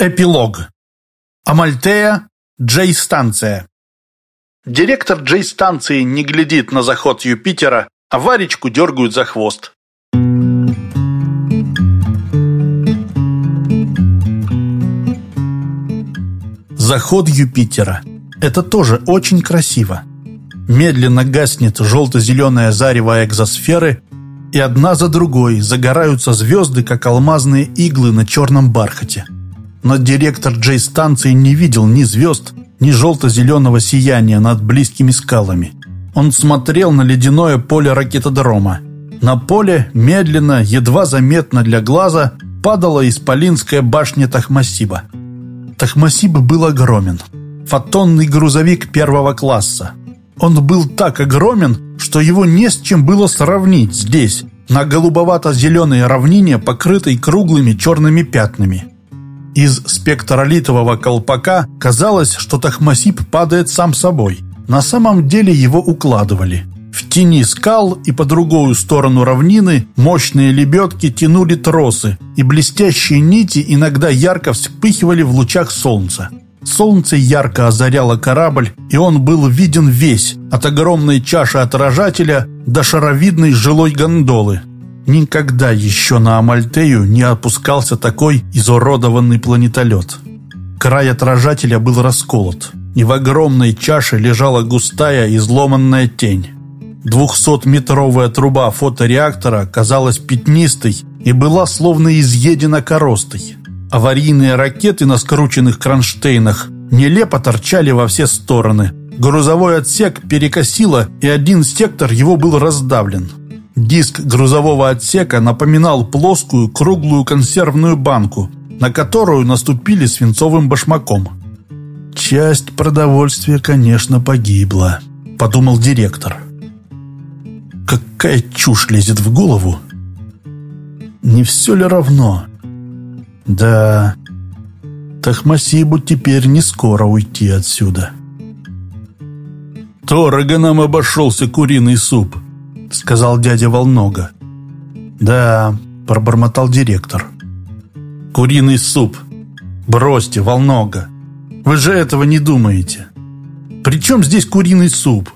Эпилог. Амальтея, Джей-станция. Директор Джей-станции не глядит на заход Юпитера, а Варечку дергают за хвост. Заход Юпитера. Это тоже очень красиво. Медленно гаснет желто-зеленое зарево экзосферы, и одна за другой загораются звезды, как алмазные иглы на черном бархате но директор Джей-станции не видел ни звезд, ни желто-зеленого сияния над близкими скалами. Он смотрел на ледяное поле ракетодрома. На поле медленно, едва заметно для глаза, падала исполинская башня Тахмасиба. Тахмасиб был огромен. Фотонный грузовик первого класса. Он был так огромен, что его не с чем было сравнить здесь, на голубовато-зеленой равнине, покрытой круглыми черными пятнами. Из спектролитового колпака казалось, что Тахмасип падает сам собой. На самом деле его укладывали. В тени скал и по другую сторону равнины мощные лебедки тянули тросы, и блестящие нити иногда ярко вспыхивали в лучах солнца. Солнце ярко озаряло корабль, и он был виден весь, от огромной чаши отражателя до шаровидной жилой гондолы, Никогда еще на Амальтею не опускался такой изуродованный планетолет. Край отражателя был расколот, и в огромной чаше лежала густая изломанная тень. Двухсотметровая труба фотореактора казалась пятнистой и была словно изъедена коростой. Аварийные ракеты на скрученных кронштейнах нелепо торчали во все стороны. Грузовой отсек перекосило, и один сектор его был раздавлен. Диск грузового отсека напоминал плоскую круглую консервную банку, на которую наступили свинцовым башмаком. «Часть продовольствия, конечно, погибла», — подумал директор. «Какая чушь лезет в голову? Не все ли равно?» «Да, Тахмасибу теперь не скоро уйти отсюда». «Дорого нам обошелся куриный суп», — сказал дядя Волнога. «Да», — пробормотал директор. «Куриный суп. Бросьте, Волнога. Вы же этого не думаете. При чем здесь куриный суп?»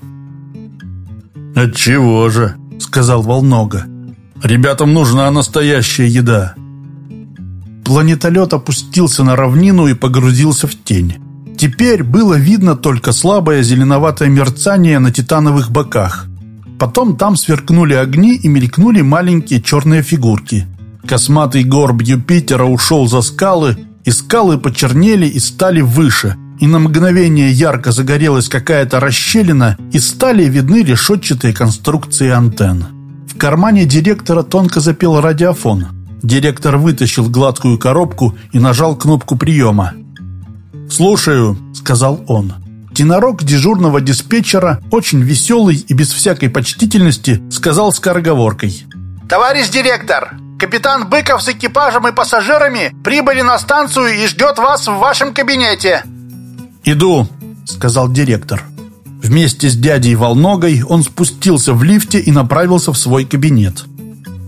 «Отчего же?» — сказал Волнога. «Ребятам нужна настоящая еда». Планетолет опустился на равнину и погрузился в тень. Теперь было видно только слабое зеленоватое мерцание на титановых боках. Потом там сверкнули огни и мелькнули маленькие черные фигурки. Косматый горб Юпитера ушел за скалы, и скалы почернели и стали выше, и на мгновение ярко загорелась какая-то расщелина, и стали видны решетчатые конструкции антенн. В кармане директора тонко запел радиофон. Директор вытащил гладкую коробку и нажал кнопку приема. «Слушаю», — сказал он. Тенорок дежурного диспетчера, очень веселый и без всякой почтительности, сказал скороговоркой. «Товарищ директор, капитан Быков с экипажем и пассажирами прибыли на станцию и ждет вас в вашем кабинете». «Иду», — сказал директор. Вместе с дядей Волногой он спустился в лифте и направился в свой кабинет.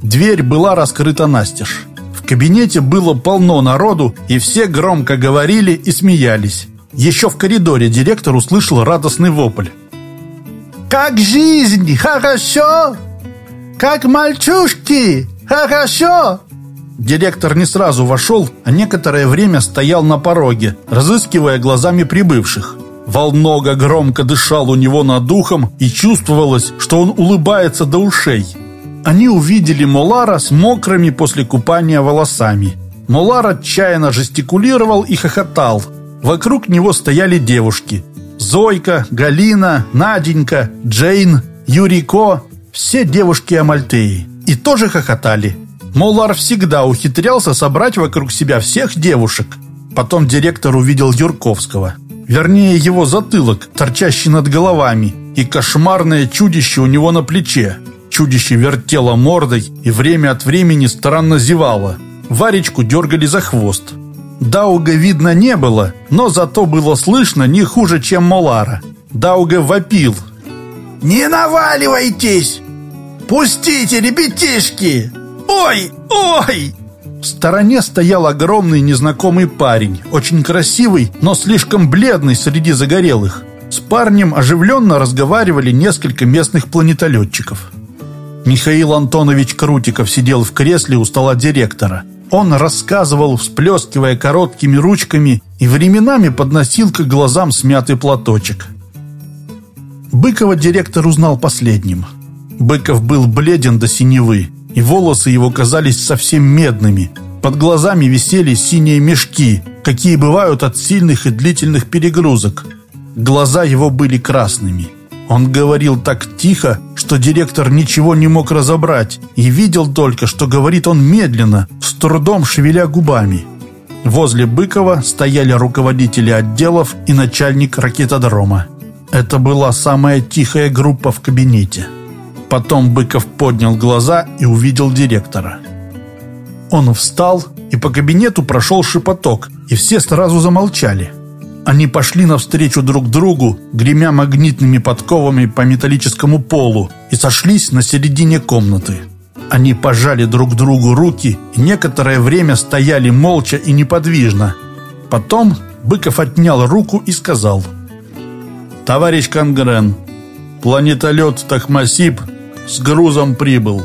Дверь была раскрыта настежь. В кабинете было полно народу, и все громко говорили и смеялись. Еще в коридоре директор услышал радостный вопль. «Как жизнь! Хорошо! Как мальчушки! Хорошо!» Директор не сразу вошел, а некоторое время стоял на пороге, разыскивая глазами прибывших. Волнога громко дышал у него над духом, и чувствовалось, что он улыбается до ушей. Они увидели Молара с мокрыми после купания волосами. Молар отчаянно жестикулировал и хохотал, Вокруг него стояли девушки. Зойка, Галина, Наденька, Джейн, Юрико. Все девушки Амальтеи. И тоже хохотали. Молар всегда ухитрялся собрать вокруг себя всех девушек. Потом директор увидел Юрковского. Вернее, его затылок, торчащий над головами, и кошмарное чудище у него на плече. Чудище вертело мордой и время от времени странно зевало. Варечку дергали за хвост. Дауга видно не было, но зато было слышно не хуже, чем Молара. Дауга вопил. «Не наваливайтесь! Пустите, ребятишки! Ой, ой!» В стороне стоял огромный незнакомый парень, очень красивый, но слишком бледный среди загорелых. С парнем оживленно разговаривали несколько местных планетолетчиков. Михаил Антонович Крутиков сидел в кресле у стола директора. Он рассказывал, всплескивая короткими ручками, и временами подносил к глазам смятый платочек. Быкова директор узнал последним. Быков был бледен до синевы, и волосы его казались совсем медными. Под глазами висели синие мешки, какие бывают от сильных и длительных перегрузок. Глаза его были красными. Он говорил так тихо, что директор ничего не мог разобрать и видел только, что говорит он медленно, с трудом шевеля губами. Возле Быкова стояли руководители отделов и начальник ракетодрома. Это была самая тихая группа в кабинете. Потом Быков поднял глаза и увидел директора. Он встал, и по кабинету прошел шепоток, и все сразу замолчали. Они пошли навстречу друг другу, гремя магнитными подковами по металлическому полу, и сошлись на середине комнаты. Они пожали друг другу руки и некоторое время стояли молча и неподвижно. Потом Быков отнял руку и сказал «Товарищ Конгрен, планетолет Тахмасиб с грузом прибыл».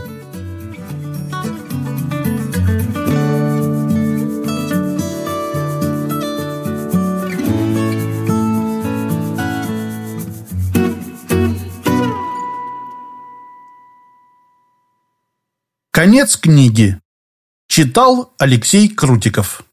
Конец книги. Читал Алексей Крутиков.